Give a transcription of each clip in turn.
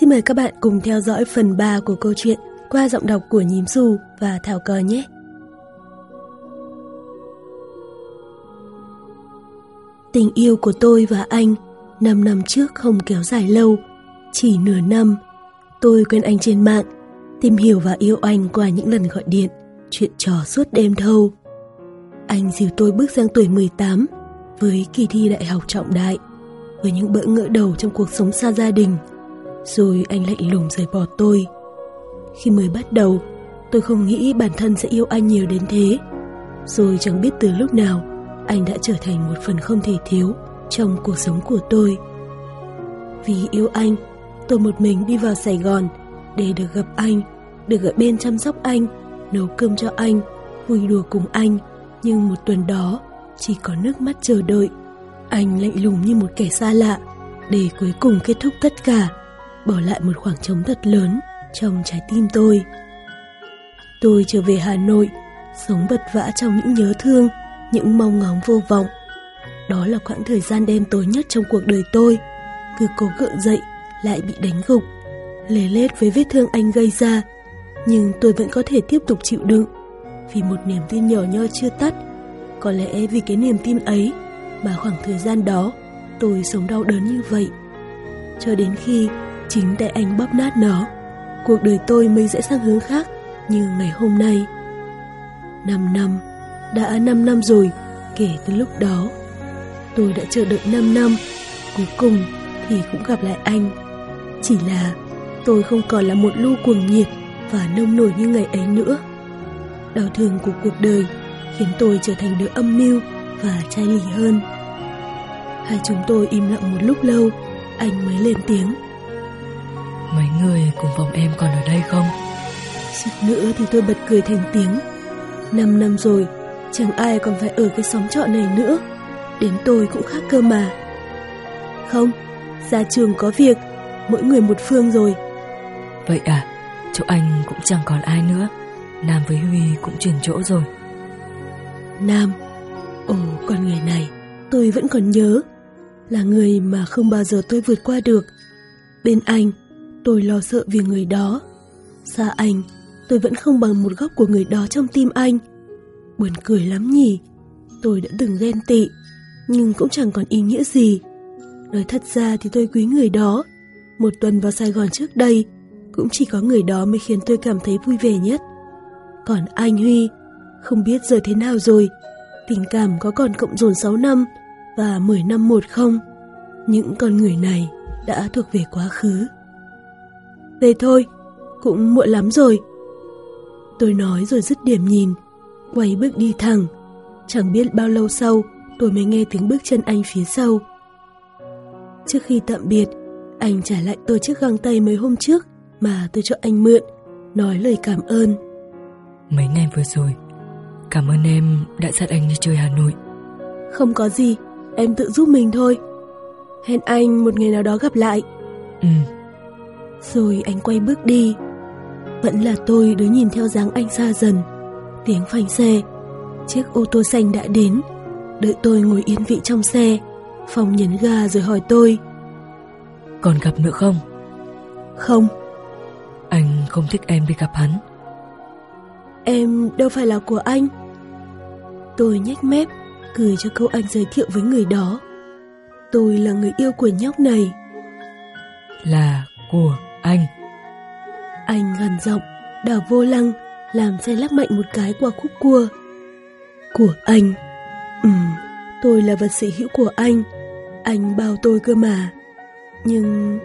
Xin mời các bạn cùng theo dõi phần 3 của câu chuyện qua giọng đọc của Nhím Dù và Thảo Cờ nhé. Tình yêu của tôi và anh 5 năm trước không kéo dài lâu, chỉ nửa năm. Tôi quen anh trên mạng, tìm hiểu và yêu anh qua những lần gọi điện, chuyện trò suốt đêm thâu. Anh dìu tôi bước sang tuổi 18 với kỳ thi đại học trọng đại, với những bỡ ngỡ đầu trong cuộc sống xa gia đình. Rồi anh lạnh lùng rời bỏ tôi. Khi mới bắt đầu, tôi không nghĩ bản thân sẽ yêu anh nhiều đến thế. Rồi chẳng biết từ lúc nào, anh đã trở thành một phần không thể thiếu trong cuộc sống của tôi. Vì yêu anh, tôi một mình đi vào Sài Gòn để được gặp anh, được ở bên chăm sóc anh, nấu cơm cho anh, vui đùa cùng anh. Nhưng một tuần đó, chỉ có nước mắt chờ đợi. Anh lạnh lùng như một kẻ xa lạ, để cuối cùng kết thúc tất cả, bỏ lại một khoảng trống thật lớn trong trái tim tôi. Tôi trở về Hà Nội, sống vật vã trong những nhớ thương, những mong ngóng vô vọng. Đó là quãng thời gian đen tối nhất trong cuộc đời tôi. Cứ cố gượng dậy, lại bị đánh gục. lề lết với vết thương anh gây ra, nhưng tôi vẫn có thể tiếp tục chịu đựng. Vì một niềm tin nhỏ nhoi chưa tắt, có lẽ vì cái niềm tin ấy mà khoảng thời gian đó tôi sống đau đớn như vậy. Cho đến khi chính tay anh bóp nát nó, cuộc đời tôi mới dễ sang hướng khác như ngày hôm nay. Năm năm, đã năm năm rồi kể từ lúc đó. Tôi đã chờ đợi 5 năm, cuối cùng thì cũng gặp lại anh. Chỉ là tôi không còn là một lu cuồng nhiệt và nông nổi như ngày ấy nữa. Đau thương của cuộc đời khiến tôi trở thành đứa âm mưu và chai lì hơn. Hai chúng tôi im lặng một lúc lâu, anh mới lên tiếng. Mấy người cùng phòng em còn ở đây không? Suýt nữa thì tôi bật cười thành tiếng. Năm năm rồi, chẳng ai còn phải ở cái xóm trọ này nữa. Đến tôi cũng khác cơ mà. Không, ra trường có việc, mỗi người một phương rồi. Vậy à, chỗ anh cũng chẳng còn ai nữa. Nam với Huy cũng chuyển chỗ rồi. Nam, ồ con người này, tôi vẫn còn nhớ. Là người mà không bao giờ tôi vượt qua được. Bên anh, tôi lo sợ vì người đó. Xa anh, tôi vẫn không bằng một góc của người đó trong tim anh. Buồn cười lắm nhỉ. Tôi đã từng ghen tị, nhưng cũng chẳng còn ý nghĩa gì. Nói thật ra thì tôi quý người đó. Một tuần vào Sài Gòn trước đây, cũng chỉ có người đó mới khiến tôi cảm thấy vui vẻ nhất. Còn anh Huy, không biết giờ thế nào rồi, tình cảm có còn cộng dồn 6 năm và 10 năm một không? Những con người này đã thuộc về quá khứ. Về thôi, cũng muộn lắm rồi. Tôi nói rồi dứt điểm nhìn, quay bước đi thẳng. Chẳng biết bao lâu sau, tôi mới nghe tiếng bước chân anh phía sau. Trước khi tạm biệt, anh trả lại tôi chiếc găng tay mấy hôm trước mà tôi cho anh mượn, nói lời cảm ơn. Mấy ngày vừa rồi, cảm ơn em đã dắt anh đi chơi Hà Nội. Không có gì, em tự giúp mình thôi. Hẹn anh một ngày nào đó gặp lại. Ừ. Rồi anh quay bước đi. Vẫn là tôi đứa nhìn theo dáng anh xa dần. Tiếng phanh xe, chiếc ô tô xanh đã đến. Đợi tôi ngồi yên vị trong xe. Phong nhấn ga rồi hỏi tôi. Còn gặp nữa không? Không. Anh không thích em đi gặp hắn. Em đâu phải là của anh. Tôi nhếch mép, cười cho câu anh giới thiệu với người đó. Tôi là người yêu của nhóc này. Là của anh. Anh gần giọng, đào vô lăng, làm xe lắc mạnh một cái qua khúc cua. Của anh. Ừ, tôi là vật sở hữu của anh. Anh bao tôi cơ mà. Nhưng...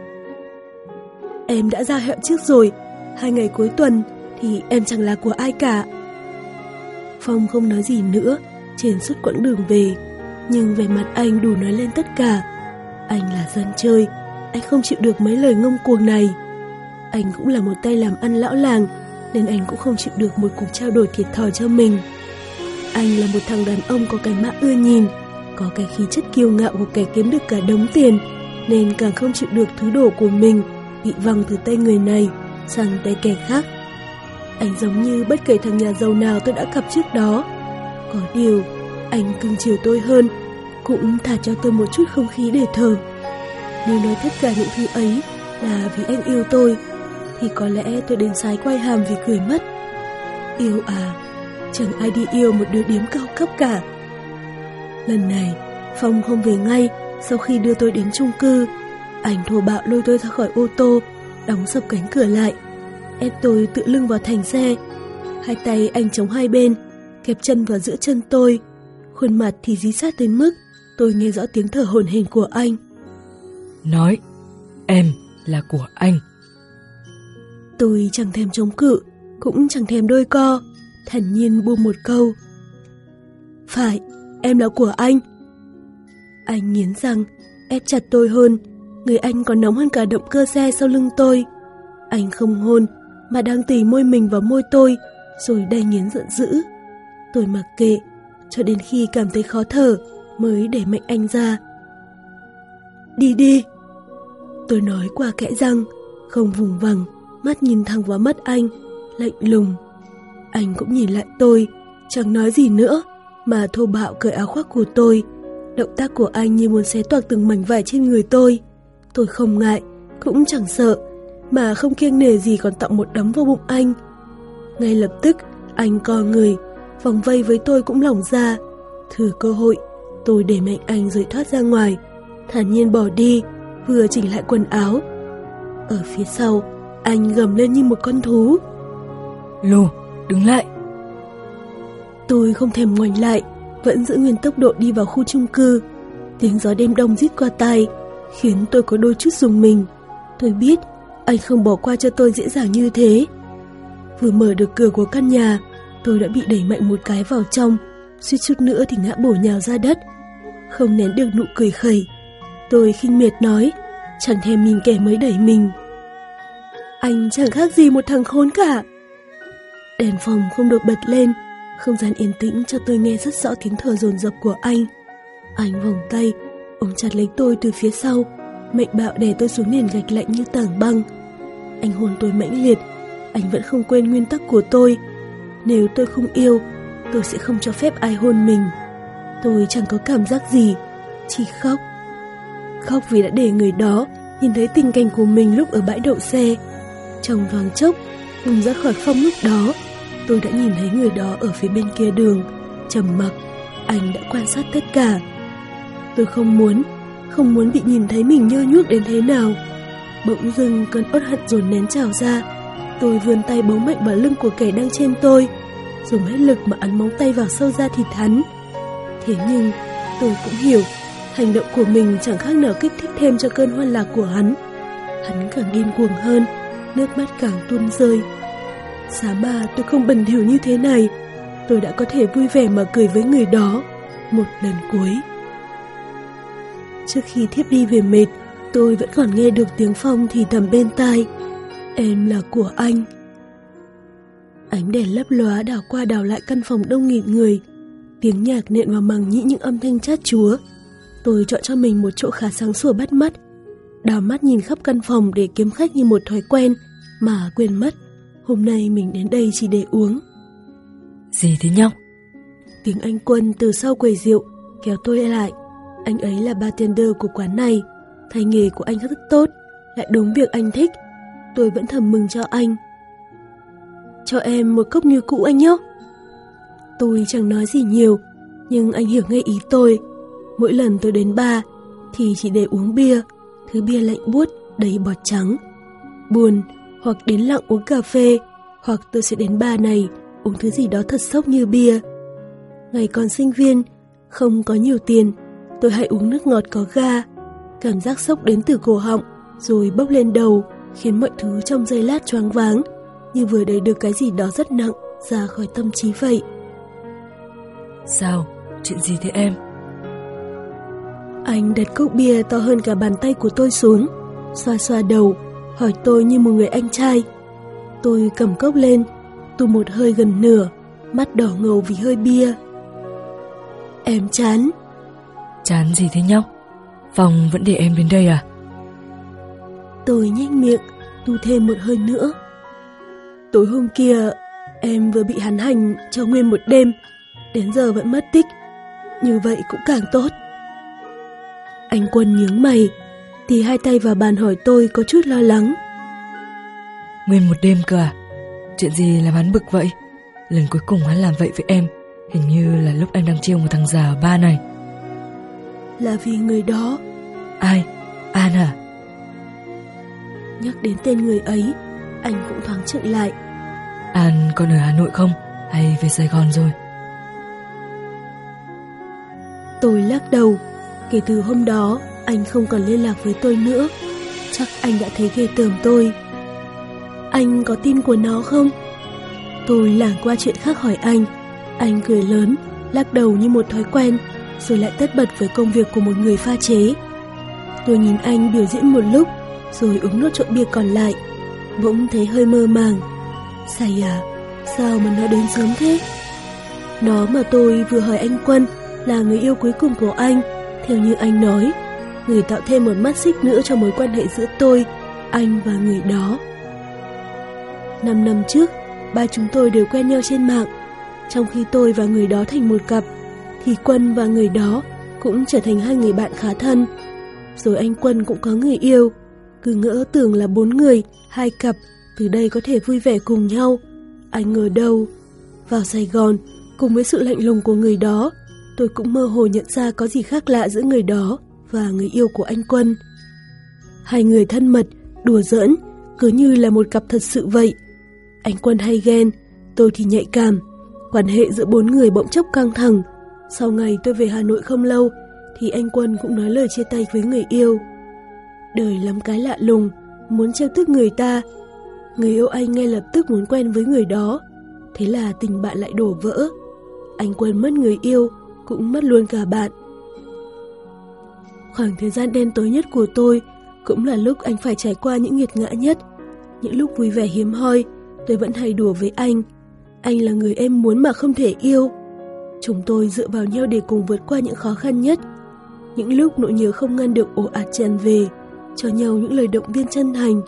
Em đã ra hẹn trước rồi. Hai ngày cuối tuần thì em chẳng là của ai cả. Phong không nói gì nữa trên suốt quãng đường về, nhưng về mặt anh đủ nói lên tất cả. Anh là dân chơi, anh không chịu được mấy lời ngông cuồng này. Anh cũng là một tay làm ăn lão làng, nên anh cũng không chịu được một cuộc trao đổi thiệt thòi cho mình. Anh là một thằng đàn ông có cái mã ưa nhìn, có cái khí chất kiêu ngạo của kẻ kiếm được cả đống tiền, nên càng không chịu được thứ đồ của mình bị văng từ tay người này sang tay kẻ khác. Anh giống như bất kể thằng nhà giàu nào tôi đã gặp trước đó. Có điều, anh cưng chiều tôi hơn, cũng thả cho tôi một chút không khí để thở. Nếu nói tất cả những thứ ấy là vì anh yêu tôi, thì có lẽ tôi đến sái quay hàm vì cười mất. Yêu à, chẳng ai đi yêu một đứa điếm cao cấp cả. Lần này, Phong không về ngay sau khi đưa tôi đến chung cư. Anh thô bạo lôi tôi ra khỏi ô tô, đóng sập cánh cửa lại, ép tôi tự lưng vào thành xe. Hai tay anh chống hai bên, kẹp chân vào giữa chân tôi. Khuôn mặt thì dí sát đến mức tôi nghe rõ tiếng thở hổn hển của anh. Nói, em là của anh. Tôi chẳng thèm chống cự, cũng chẳng thèm đôi co, thản nhiên buông một câu. Phải, em là của anh. Anh nghiến răng, ép chặt tôi hơn, người anh còn nóng hơn cả động cơ xe sau lưng tôi. Anh không hôn, mà đang tỉ môi mình vào môi tôi, rồi đầy nghiến giận dữ. Tôi mặc kệ, cho đến khi cảm thấy khó thở, mới để mạnh anh ra. Đi đi! Tôi nói qua kẽ răng, không vùng vằng, mắt nhìn thẳng vào mắt anh, lạnh lùng. Anh cũng nhìn lại tôi, chẳng nói gì nữa, mà thô bạo cởi áo khoác của tôi. Động tác của anh như muốn xé toạc từng mảnh vải trên người tôi. Tôi không ngại, cũng chẳng sợ, mà không kiêng nề gì còn tặng một đấm vào bụng anh. Ngay lập tức, anh co người, vòng vây với tôi cũng lỏng ra. Thử cơ hội, tôi để mạnh anh rồi thoát ra ngoài, thản nhiên bỏ đi, vừa chỉnh lại quần áo. Ở phía sau, anh gầm lên như một con thú. Lù, đứng lại. Tôi không thèm ngoảnh lại, vẫn giữ nguyên tốc độ đi vào khu chung cư. Tiếng gió đêm đông rít qua tai, khiến tôi có đôi chút dùng mình. Tôi biết anh không bỏ qua cho tôi dễ dàng như thế. Vừa mở được cửa của căn nhà, tôi đã bị đẩy mạnh một cái vào trong, suýt chút nữa thì ngã bổ nhào ra đất. Không nén được nụ cười khẩy. Tôi khinh miệt nói, chẳng thèm nhìn kẻ mới đẩy mình. Anh chẳng khác gì một thằng khốn cả. Đèn phòng không được bật lên, không gian yên tĩnh cho tôi nghe rất rõ tiếng thở dồn dập của anh. Anh vòng tay, ôm chặt lấy tôi từ phía sau, mệnh bạo đè tôi xuống nền gạch lạnh như tảng băng. Anh hôn tôi mãnh liệt, anh vẫn không quên nguyên tắc của tôi. Nếu tôi không yêu, tôi sẽ không cho phép ai hôn mình. Tôi chẳng có cảm giác gì, chỉ khóc. Khóc vì đã để người đó nhìn thấy tình cảnh của mình lúc ở bãi đậu xe. Trong thoáng chốc, vùng ra khỏi phong lúc đó, tôi đã nhìn thấy người đó ở phía bên kia đường, trầm mặc. Anh đã quan sát tất cả. Tôi không muốn, không muốn bị nhìn thấy mình nhơ nhuốc đến thế nào. Bỗng dưng cơn uất hận dồn nén trào ra. Tôi vươn tay bấu mạnh vào lưng của kẻ đang trên tôi, dùng hết lực mà ấn móng tay vào sâu da thịt hắn. Thế nhưng, tôi cũng hiểu, hành động của mình chẳng khác nào kích thích thêm cho cơn hoan lạc của hắn. Hắn càng điên cuồng hơn, nước mắt càng tuôn rơi. Giá mà tôi không bình thường như thế này, tôi đã có thể vui vẻ mà cười với người đó một lần cuối. Trước khi thiếp đi về mệt, tôi vẫn còn nghe được tiếng Phong thì thầm bên tai. Em là của anh. Ánh đèn lấp lóa đảo qua đảo lại căn phòng đông nghịt người. Tiếng nhạc nện vào màng nhĩ những âm thanh chát chúa. Tôi chọn cho mình một chỗ khá sáng sủa bắt mắt. Đào mắt nhìn khắp căn phòng để kiếm khách như một thói quen mà quên mất. Hôm nay mình đến đây chỉ để uống. Gì thế nhóc? Tiếng anh quân từ sau quầy rượu kéo tôi lại. Anh ấy là bartender của quán này, thay nghề của anh rất tốt, lại đúng việc anh thích. Tôi vẫn thầm mừng cho anh. Cho em một cốc như cũ anh nhé. Tôi chẳng nói gì nhiều, nhưng anh hiểu ngay ý tôi. Mỗi lần tôi đến bar thì chỉ để uống bia, thứ bia lạnh buốt đầy bọt trắng. Buồn, hoặc đến lặng uống cà phê, hoặc tôi sẽ đến bar này uống thứ gì đó thật sốc như bia. Ngày còn sinh viên, không có nhiều tiền, tôi hãy uống nước ngọt có ga. Cảm giác sốc đến từ cổ họng, rồi bốc lên đầu, khiến mọi thứ trong giây lát choáng váng, như vừa đẩy được cái gì đó rất nặng ra khỏi tâm trí vậy. Sao? Chuyện gì thế em? Anh đặt cốc bia to hơn cả bàn tay của tôi xuống, xoa xoa đầu, hỏi tôi như một người anh trai. Tôi cầm cốc lên, tu một hơi gần nửa, mắt đỏ ngầu vì hơi bia. Em chán. Chán gì thế nhóc? Phòng vẫn để em đến đây à? Tôi nhếch miệng, tu thêm một hơi nữa. Tối hôm kia, em vừa bị hắn hành cho nguyên một đêm, đến giờ vẫn mất tích. Như vậy cũng càng tốt. Anh Quân nhướng mày, thì hai tay vào bàn hỏi tôi có chút lo lắng. Nguyên một đêm cơ à? Chuyện gì làm hắn bực vậy? Lần cuối cùng hắn làm vậy với em Hình như là lúc anh đang trêu một thằng già ở ba này Là vì người đó Ai? An à? Nhắc đến tên người ấy Anh cũng thoáng chựng lại An còn ở Hà Nội không? Hay về Sài Gòn rồi? Tôi lắc đầu Kể từ hôm đó Anh không còn liên lạc với tôi nữa Chắc anh đã thấy ghê tởm tôi Anh có tin của nó không? Tôi lảng qua chuyện khác hỏi anh. Anh cười lớn, lắc đầu như một thói quen, rồi lại tất bật với công việc của một người pha chế. Tôi nhìn anh biểu diễn một lúc, rồi uống nốt trộn bia còn lại. Bỗng thấy hơi mơ màng. Say à, sao mà nó đến sớm thế? Nó mà tôi vừa hỏi anh Quân là người yêu cuối cùng của anh, theo như anh nói. Người tạo thêm một mắt xích nữa cho mối quan hệ giữa tôi, anh và người đó. Năm năm trước, ba chúng tôi đều quen nhau trên mạng. Trong khi tôi và người đó thành một cặp, thì Quân và người đó cũng trở thành hai người bạn khá thân. Rồi anh Quân cũng có người yêu, cứ ngỡ tưởng là bốn người, hai cặp, từ đây có thể vui vẻ cùng nhau. Anh ngờ đâu, vào Sài Gòn, cùng với sự lạnh lùng của người đó, tôi cũng mơ hồ nhận ra có gì khác lạ giữa người đó và người yêu của anh Quân. Hai người thân mật, đùa giỡn, cứ như là một cặp thật sự vậy. Anh Quân hay ghen, tôi thì nhạy cảm. Quan hệ giữa bốn người bỗng chốc căng thẳng. Sau ngày tôi về Hà Nội không lâu, thì anh Quân cũng nói lời chia tay với người yêu. Đời lắm cái lạ lùng, muốn trêu tức người ta. Người yêu anh ngay lập tức muốn quen với người đó. Thế là tình bạn lại đổ vỡ. Anh Quân mất người yêu, cũng mất luôn cả bạn. Khoảng thời gian đen tối nhất của tôi cũng là lúc anh phải trải qua những nghiệt ngã nhất, những lúc vui vẻ hiếm hoi, tôi vẫn hay đùa với anh. Anh là người em muốn mà không thể yêu. Chúng tôi dựa vào nhau để cùng vượt qua những khó khăn nhất. Những lúc nỗi nhớ không ngăn được ồ ạt tràn về, cho nhau những lời động viên chân thành.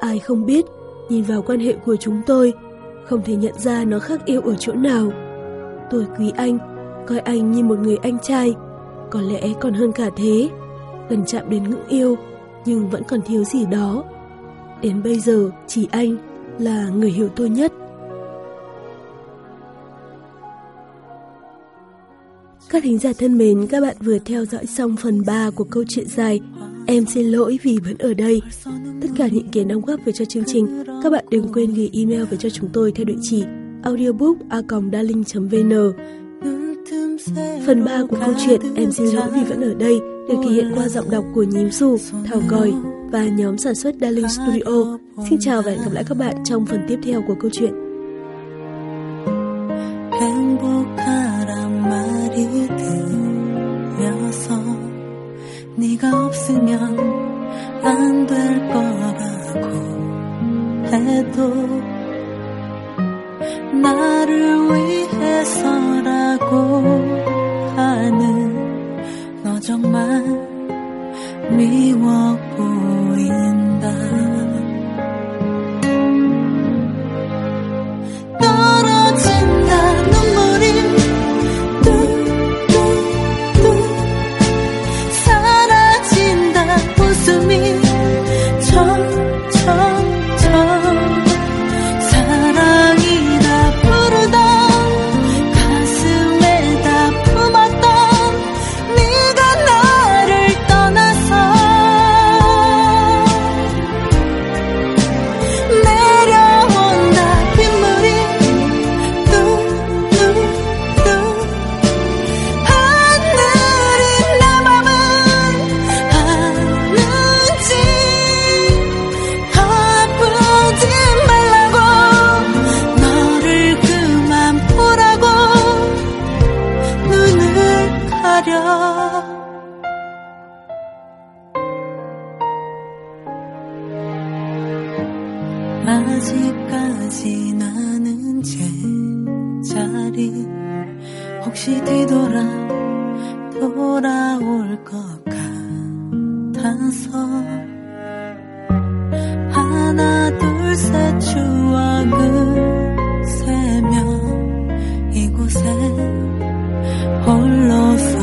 Ai không biết, nhìn vào quan hệ của chúng tôi, không thể nhận ra nó khác yêu ở chỗ nào. Tôi quý anh, coi anh như một người anh trai, có lẽ còn hơn cả thế. Gần chạm đến ngưỡng yêu, nhưng vẫn còn thiếu gì đó. Đến bây giờ, chỉ anh là người hiểu tôi nhất. Các thính giả thân mến, các bạn vừa theo dõi xong phần 3 của câu chuyện dài Em xin lỗi vì vẫn ở đây. Tất cả những kiến đóng góp về cho chương trình, các bạn đừng quên gửi email về cho chúng tôi theo địa chỉ audiobook.darling.vn Phần 3 của câu chuyện Em xin lỗi vì vẫn ở đây được thể hiện qua giọng đọc của Nhím Dù, Thảo Gòi và nhóm sản xuất Darling Studio. Xin chào và hẹn gặp lại các bạn trong phần tiếp theo của câu chuyện. 네가 없으면 안될 거라고 해도 나를 위해서라고 하는 너 정말 미워 보인다 날이 혹시 뒤돌아 돌아올 것 같아서. 하나 둘 셋 추억을 세며 이곳에 홀로서